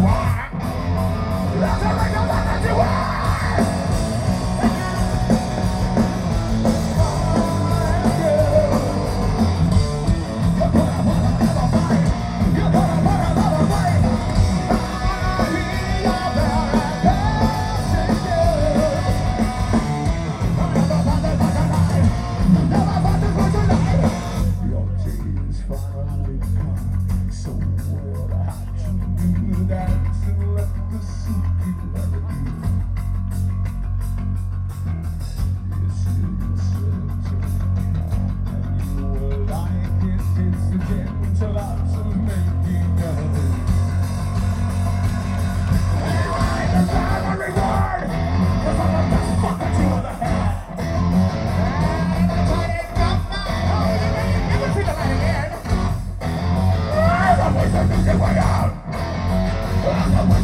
Wow.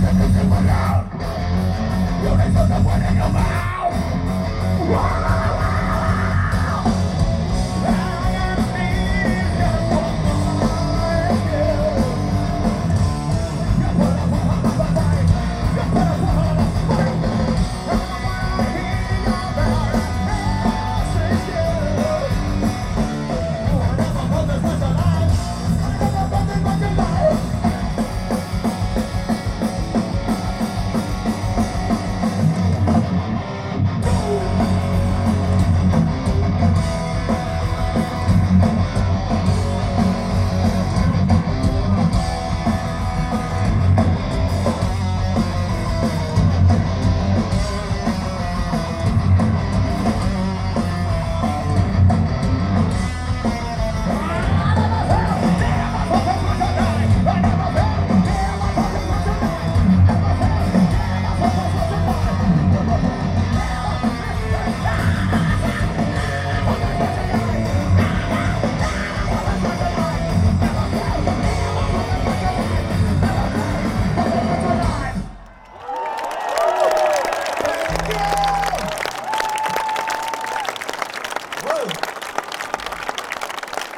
Yo no soy tan bueno in your mouth. Yeah.